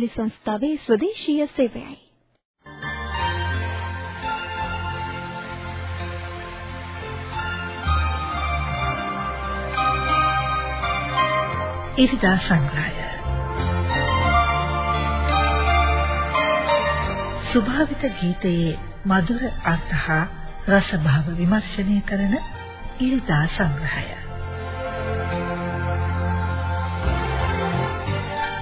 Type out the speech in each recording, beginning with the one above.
ගුවන්විදුලි සංස්ථාවේ ස්වදේශීය සේවයයි. ඉරිදා සංග්‍රහය ස්වභාවිත ගීතයේ මధుර අර්ථ හා රසභාව විමර්ශනය කරන ඉරිදා සංග්‍රහය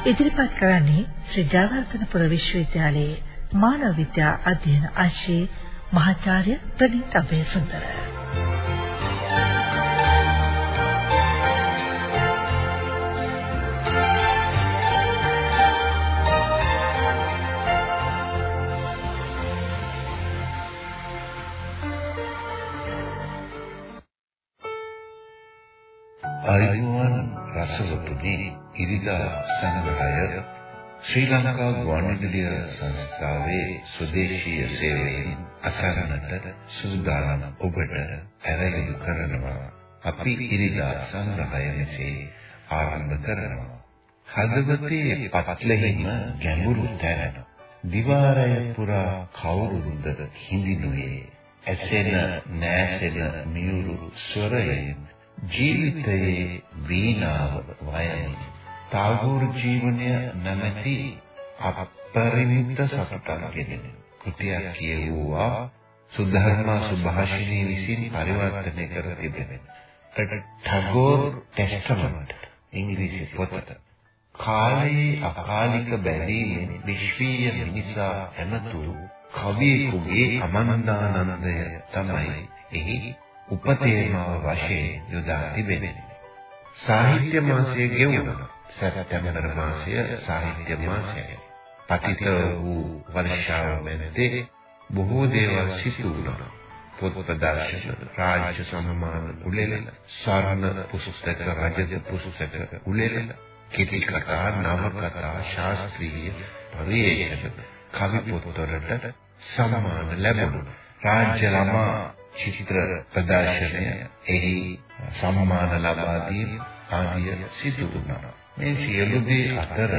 ඉදිරිපත් කරන්නේ ශ්‍රී ජයවර්ධනපුර විශ්වවිද්‍යාලයේ මානව විද්‍යා අධ්‍යයන අංශයේ මහාචාර්ය ප්‍රනීත අබේසුන්දර. ආයුවන් රසවතුනි ඉරිදා සංග්‍රහය ශ්‍රී ලංකා ගුවන්විදුලිය සංස්ථාවේ ස්වදේශීය සේවයෙන් අසරණට සූදානම් ඔබට ඇරයුම් කරනවා. අපි ඉරිදා සංග්‍රහය මෙසේ ආරම්භ කරනවා. හදවතේ පත්ලෙහිම ගැඹුරු තැන දිවාරය පුරා කවුරුද හිඳිනුයේ ඇසෙන නෑසෙන මියුරු ස්වරයෙන් ජීවිතයේ වීණාව වයයි තාගෝර් ජීවනය නැමැති අපරිමිත සතුටක්ගෙන කෘතියක් කියවුවා සුධර්මා සුභාෂිනී විසින් පරිවර්තනය කර තිබෙන ටගෝර් ටෙස්ටමන්ට් ඉංග්‍රීසි පොත කාලයේ අකාලික බැඳීමෙන් විශ්වීය මිනිසා ඇමතු කවියෙකුගේ අමන්දානන්දය තමයි එහි උපතේමාව වශයෙන් යොදා තිබෙන්නේ. සාහිත්‍ය මාසයේ ගෙවුණ සැප්තැම්බර් මාසය සාහිත්‍ය මාසයයි. පතිත වූ වර්ෂාව මැදේ බොහෝ දේවල් සිදු වුණා. පොත් ප්‍රදර්ශන, රාජ්‍ය සම්මාන උළෙල, ස්වර්ණ පුස්තක, රජත පුස්තක උළෙල, කෙටි කතා, නවකතා, ශාස්ත්‍රීය පරිේෂණ, කවි පොත්වලට සම්මාන ලැබුණා. රාජ්‍ය ළමා චිත්‍ර ප්‍රදර්ශනය එහි සම්මාන ලබා දීම ආදිය සිදු වුණා. මේ සියලු දේ අතර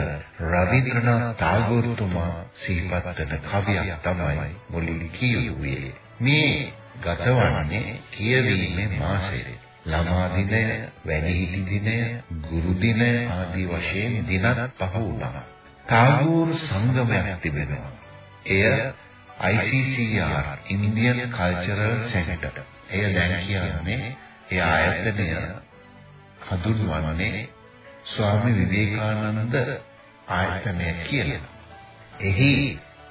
රවීන්ද්‍රනාත් tagore තුමා සිහිපත් කරන කවියක් තමයි මුලින් කියුවේ. මේ ගතවන්නේ කියවීමේ මාසයේ ළමා දිනය, වැඩිහිටි දිනය, ගුරු දිනය ආදී වශයෙන් දිනක් පහ වුණා. tagore සංගමයක් තිබෙනවා. එය ICCR Indian Cultural Center. එය දැන් කියන්නේ ඒ ආයතනය හඳුන්වන්නේ ස්වාමි විවේකානන්ද ආයතනය කියලා. එහි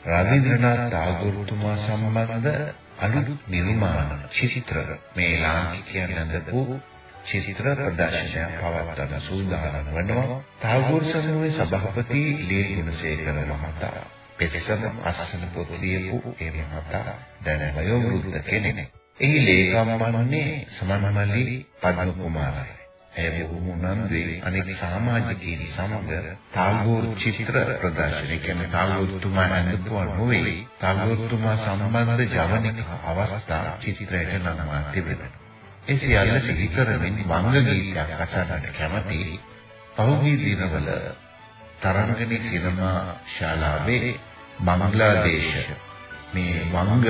රවීන්ද්‍රනාත් tagore තුමා සම්බන්ධ අලුත් නිර්මාණ චිත්‍ර මේ ලාංකිකයන් නඳපු චිත්‍ර ප්‍රදර්ශනයක් පවත්වන සූදානම් වෙනවා. tagore සමූහයේ සභාපති ලී ගුණසේකර මහතා පෙත්සම අස්සන පොත් ලියපු ඒ මහතා දැන වයෝවෘද්ධ කෙනෙක්. එහි ලේකම් වන්නේ සමනමල්ලි පද්ම කුමාරයි. ඇය බොහොම උනන්දුවේ අනෙක් සමාජිකයින් සමග තාගෝර් චිත්‍ර ප්‍රදර්ශනය කියන්නේ තාගෝර්තුමා ඇඳපුවා නොවේ තාගෝර්තුමා සම්බන්ධ ජවනික අවස්ථා චිත්‍රයට නමවා තිබෙනවා. ඒ සියල්ල සිහි කරමින් වංග ගීතයක් අසන්නට කැමති පහුගිය දිනවල තරංගනී සිනමා ශාලාවේ බංග්ලාදේශ මේ වංග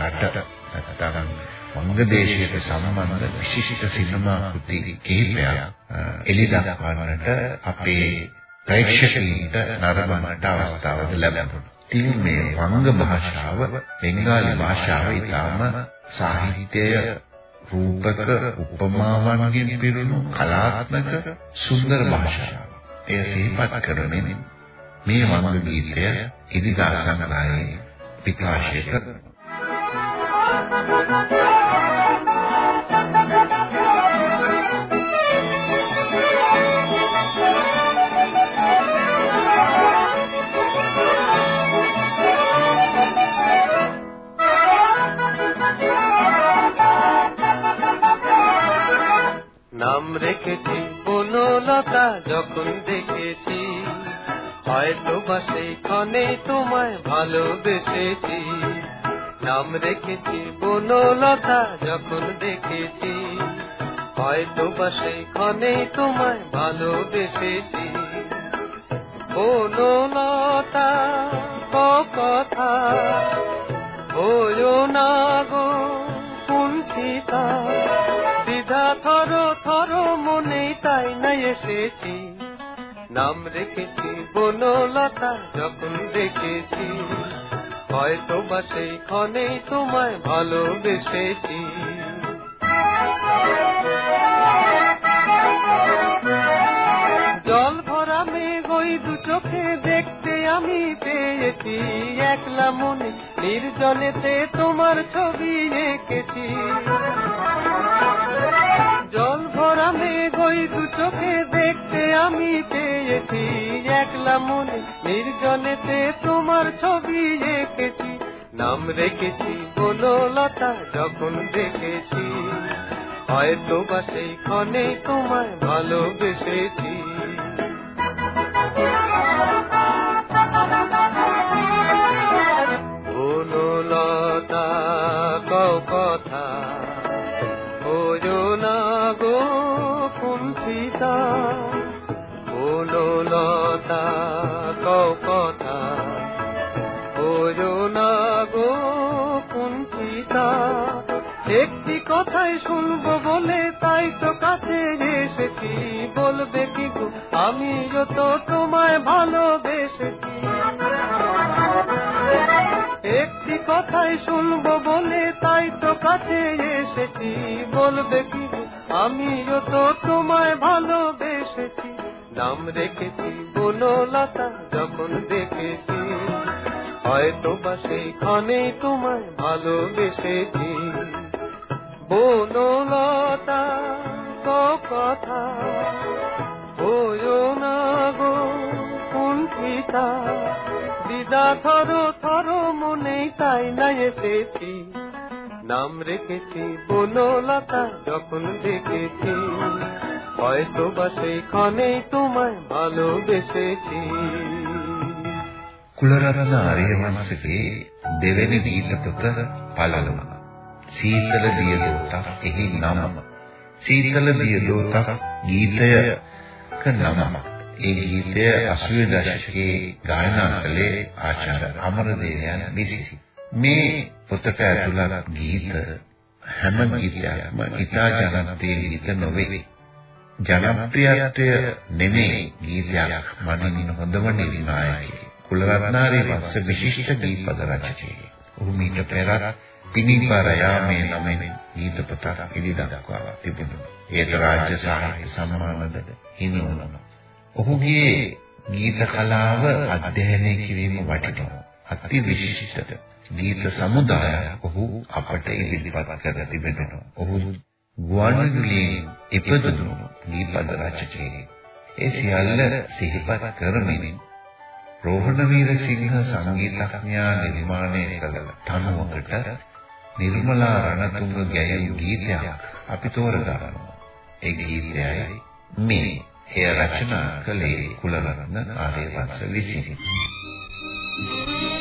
රට නැත්නම් වංගදේශයට සම්බන්ධ විශිෂ්ට සිනමා කෘති කිහිපයක් එළි දක්වන්නට අපේ ප්‍රේක්ෂකයින්ට නරඹන්නට අවස්ථාව ලැබුණා. ඉතින් මේ වංග භාෂාව බෙන්ගාලි භාෂාව ඊටාම සාහිත්‍යය රූපක උපමාවන්ගෙන් පිරුණු කලාත්මක සුන්දර භාෂාවක්. එය සිහිපත් කරමින් මේ වංග ගීතය ඉදිදා සංග්‍රහයේ විකාශය කරනවා. নাম রেখেছি বনলতা যখন দেখেছি হয়তো বা সেইখানে তোমায় ভালোবেসেছি। নাম রেখেছি বনলতা যখন দেখেছি। হয়তো বা সেইখানে তোমায় ভালোবেসেছি। বনলতা কথা হইও না গো কুণ্ঠিতা দ্বিধা থর থর মনে তাই না এসেছি। নাম রেখেছি বনলতা, যখন দেখেছি হয়তো বা সেই ক্ষণেই তোমায় ভালোবেসেছি। জল ভরা মেঘ ওই দু চোখে দেখতে আমি পেয়েছি, একলা মনে নির্জনেতে তোমার ছবি এঁকেছি। জল ভরা মেঘ ওই দু চোখে দেখতে আমি পেয়েছি একলা মনে নির্জনেতে তোমার ছবি এঁকেছি। নাম রেখেছি বলো লতা যখন দেখেছি। হয়তো বা সেই ক্ষণে তোমায় ভালোবেসেছি। কথাই শুনব বলে তাই তো কাছে এসেছি। বলবে কি আমি যত তোমায় ভালোবেসেছি। একটি কথাই শুনব বলে তাই তো কাছে এসেছি। বলবে কি আমি যত তোমায় ভালোবেসেছি। নাম রেখেছি বনলতা, যখন দেখেছি হয়তো বা সেই ক্ষণেই তোমায় ভালোবেসেছি। বনলতা কথা হয় না গো কুণ্ঠিতা, দিদা থর থর মনে তাই না এসেছি। নাম রেখেছি বনলতা যখন দেখেছি, হয়তো বা সেইখানেই তোমায় ভালোবেসেছি। ಕುಳರನ ಅರಿಯಮನಸ್ಸಿಗೆ ದೇವೇನಿ සීතල දියදෝතක් එහි නම. සීතල දියදෝතක් ගීතයක නම. ඒ ගීතය 80 දශකයේ ගායනා කළේ ආචාර්ය අමරදේවයන් විසිනි. මේ පොතට ඇතුළත් ගීත හැම ගීතයක්ම ඉතා ජනප්‍රිය ගීත නොවේ. ජනප්‍රියත්වය නෙමෙයි ගීතයක් මනින්න හොඳම නිර්ණායකයෙක් කුලරත්නාරේ වස්ස විශිෂ්ට ගීතපද රචකයෙක්. ඔහු මීට පෙර පිනිපාර යාමේ නමින් ගීත පොතක් ඉදි දක්වා තිබුණා. ඒත රාජ්‍ය සාහිත්‍ය සම්මානද හිමි වුණා. ඔහුගේ ගීත කලාව අධ්‍යයනය කිරීම වටිනවා. අති විශිෂ්ට ගීත සමුදායක් ඔහු අපට ඉදිරිපත් කර තිබෙනවා. ඔහු ගුවන්විදුලියෙන් ඉපදුණු ගීපද රචකයෙක්. ඒ සියල්ල සිහිපත් කරමින් රෝහණ වීරසිංහ සංගීතඥයා නිර්මාණය කළ තනුවකට නිර්මලා රණතුංග ගැයූ ගීතයක් අපි තෝරගන්නවා. ඒ ගීතයයි මේ. එය රචනා කළේ කුලරත්න ආර්යවංශ විසිනි. දේශනා අලුත්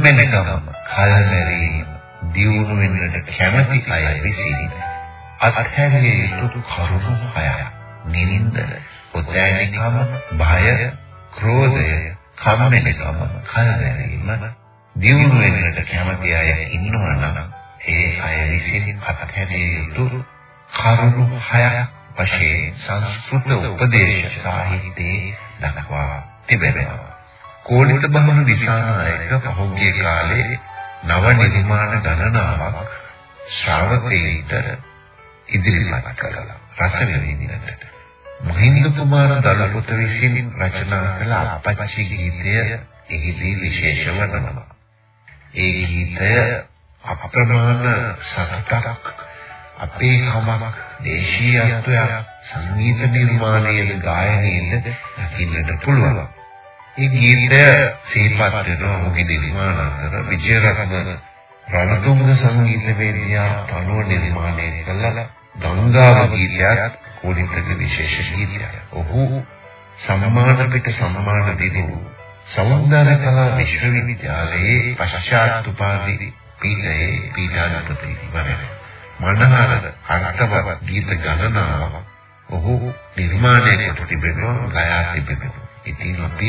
කම්මැලිකම, කලමැරීම, දියුණු වෙන්නට කැමැති අය විසින් අත්හැරිය යුතු කරුණු හයයි. නිරින්ද, උද්‍යයනිකම, භය, ක්‍රෝධය, කම්මැලිකම, කලමැරීම, දියුණු වෙන්නට කැමැති අය ඉන්නවා නම් ඒ අය විසින් අත්හැරිය යුතු කරුණු හයක් වශයෙන් සංස්කෘත උපදේශ සාහිත්‍යයේ දක්වා තිබෙනවා. කෝලිත බමුණු දිසානායක පහුගිය කාලේ නව නිර්මාණ ගණනාවක් ශ්‍රාවකීන්ට ඉදිරිපත් කළා. රස විඳින්නට. මහින්ද කුමාර දලපොත විසින් රචනා කළ අපච්චි ගීතය එහිදී විශේෂ වනවා. ඒ ගීතය අප්‍රමාණ සතුටක් අපේ කමක් දේශීයත්වයක් සංගීත නිර්මාණයේ ගායනයේද දකින්නට පුළුවන්. මේ ගීතය සිහිපත් වෙනවා ඔහුගේ නිර්මාණකර විජයරත්න රණතුංග සංගීත වේදිකා තනුව නිර්මාණය කළ ගංගාව ගීතයත් කෝලිතගේ විශේෂ ගීතයක්. ඔහු සම්මාන පිට සම්මාන දෙදෙනු සෞන්දර්ය කලා විශ්වවිද්‍යාලයේ පශ්චාත් උපාධි පීඨයේ පීඨාධිපති වරේ. මනහර අර්ථවත් ගීත ගණනාවක් ඔහු නිර්මාණය කොට තිබෙනවා ගයා තිබෙනවා. ඉතින් අපි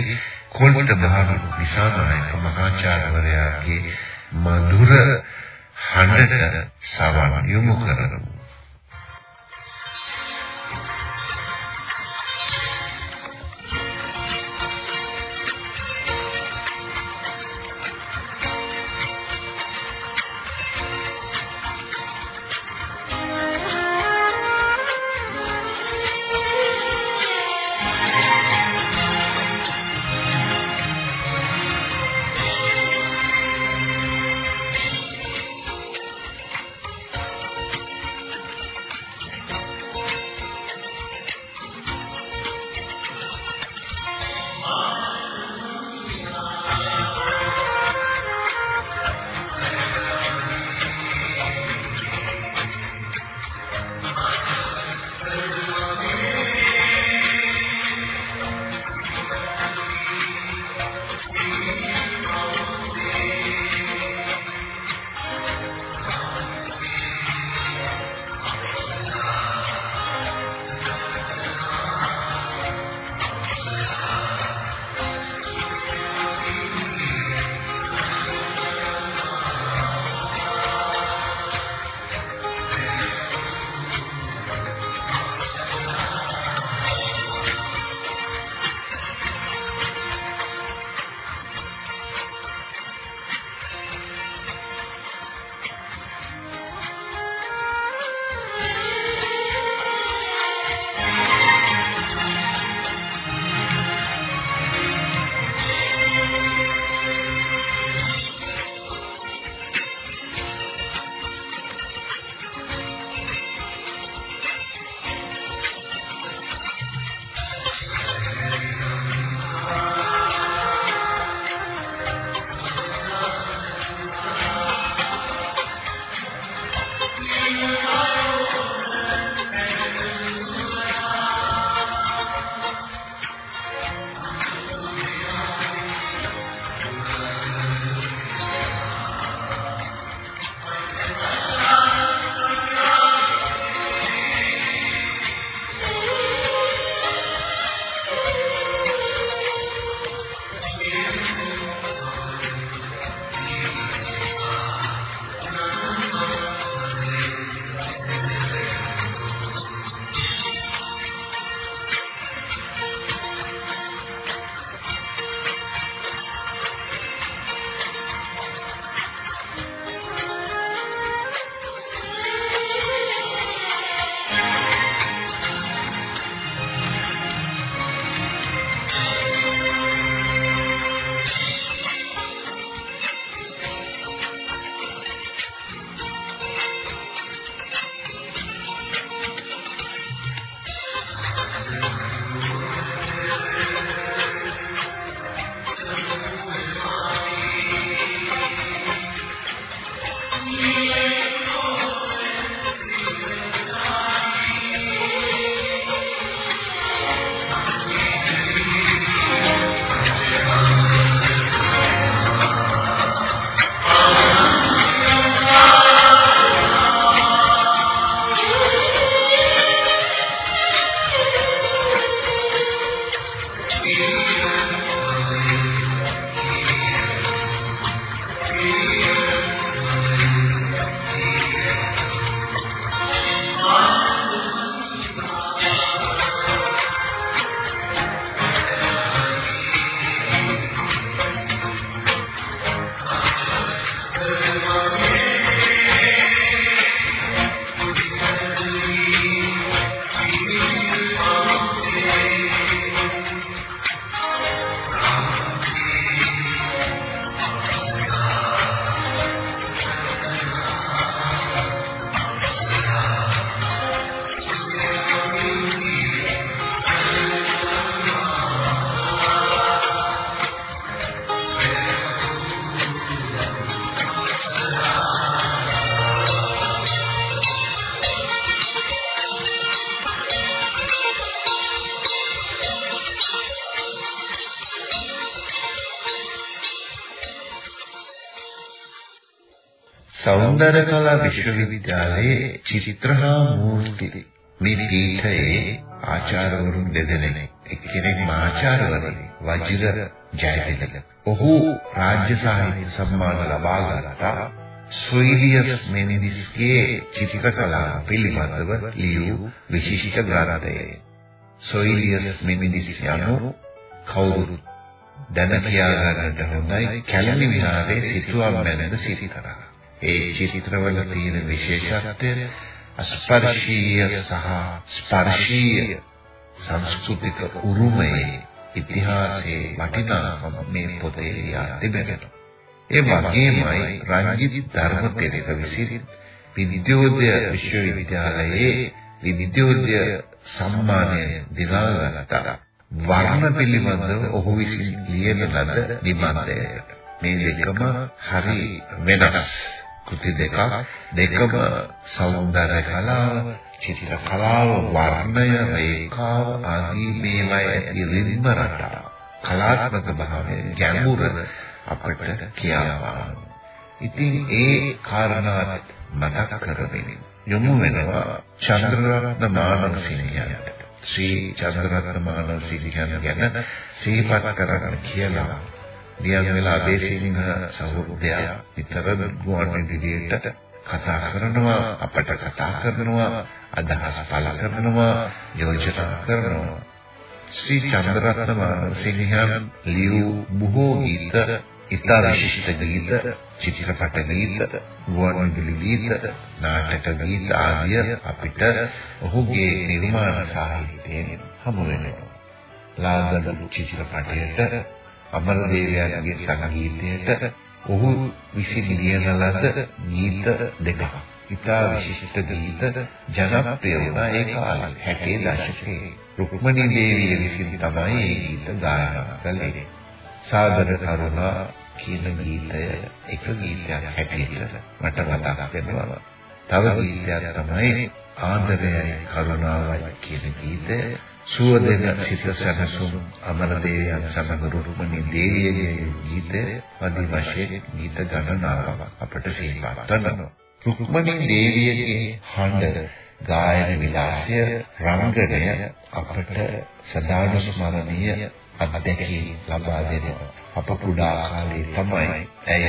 කොල්ට බහන විසානායක මහාචාර්යවරයාගේ මధుර හඬට සවන් යොමු කරමු. සෞන්දර්ය කලා විශ්වවිද්‍යාලයේ චිත්‍රහා මූර්ති මේ පීඨයේ ආචාර්යවරුන් දෙදෙනෙක් එක්කෙනෙක් ආචාර්යවරණි වජිර ජයතිලක. ඔහු රාජ්‍ය සාහිත්‍ය සම්මාන ලබා ගත්තා. සොයිලියස් මෙනිදිස්ගේ චිත්‍රකලා පිළිබඳව ලියූ විශිෂ්ට ග්‍රන්ථය. සොයිලියස් මෙනිදිස් යනු කවුරුත් දැන කියා ගන්නට හොඳයි කැලණි විහාරයේ සිටුවම් මැනද සිටිතරා. ඒ චිත්‍රවල තියෙන විශේෂත්වය අස්පර්ශීය සහ ස්පර්ශීය සංස්කෘතික උරුමයේ ඉතිහාසයේ වටිනාකම මේ පොතේ ලියා තිබෙනවා. ඒ වගේමයි රංජිත් ධර්මපෙරේක විසින් විද්‍යෝදය විශ්වවිද්‍යාලයේ විද්‍යෝදය සම්මානය දිනාගත්ත වර්ණ පිළිබඳව ඔහු විසින් ලියන ලද නිබන්ධයකට. මේ දෙකම හරි වෙනස්. කෘති දෙකක්. දෙකම සෞන්දර්ය කලාව චිත්‍ර කලාව වර්ණය රේඛාව ආදී මේවායි ඇති රිද්ම රටා. කලාත්මක භාවය ගැඹුර අපට කියනවා ඉතින් ඒ කාරණාත් මතක කරගෙන යොමු වෙනවා චන්ද්‍රරත්න මානසිංහයන්ට ශ්‍රී චන්ද්‍රරත්න මානසිංහයන් ගැන සිහිපත් කරගන්න කියලා ලියන වෙලා අබේසිංහ සහෝදරයා විතර ගුවන් විදුලියට කතා කරනවා අපට කතා කරනවා අදහස් පළ කරනවා යෝජනා කරනවා. ශ්‍රී චන්ද්‍රරත්න මානසිංහයන් ලියූ බොහෝ ගීත ඉතා විශිෂ්ට ගීත චිත්‍රපට ගීත ගුවන් විදුලි ගීත නාටක ගීත ආදිය අපිට ඔහුගේ නිර්මාණ සාහිත්‍යයෙන් හමු වෙනවා. ලාදලු චිත්‍රපටයට අමරදේවයන්ගේ සංගීතයට ඔහු විසින් ලියන ලද ගීත දෙකක්. ඉතා විශිෂ්ට ගීත ජනප්‍රිය වුණා ඒ කාලේ 60 දශකයේ. රුක්මනී දේවිය විසින් තමයි මේ ගීත ගායනා කළේ. සාදර කරුණා කියන ගීතය එක ගීතයක් හැටියට මට මතක් වෙනවා. තව ගීතයක් තමයි ආදරයයි කරුණාවයි කියන ගීතය සුවදෙන සිත සැනසුම් අමරදේවයන් සමග රුක්මනී දේවියගේ ගීතය අදි වශයෙන් ගීත ගණනාවක් අපට සිහිපත් කරනවා. රුක්මනී දේවියගේ හඬ ගායන විලාසය රංගනය අපට සදාන ස්මරණීය අත්දැකීම් ලබා දෙනවා. අප කුඩා කාලේ තමයි ඇය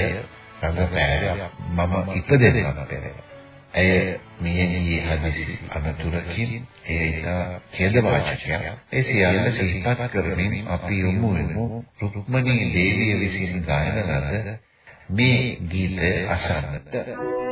රංගපෑවේ මම ඉපදෙන්නට පෙර. ඇය මියගියේ හදිසි අනතුරකින් ඒ ඉතා ඛේදවාචකයක්. ඒ සියල්ල සිහිපත් කරමින් අපි යොමු වෙමු රුක්මනී දේවිය විසින් ගායන ලද මේ ගීතය අසන්නට.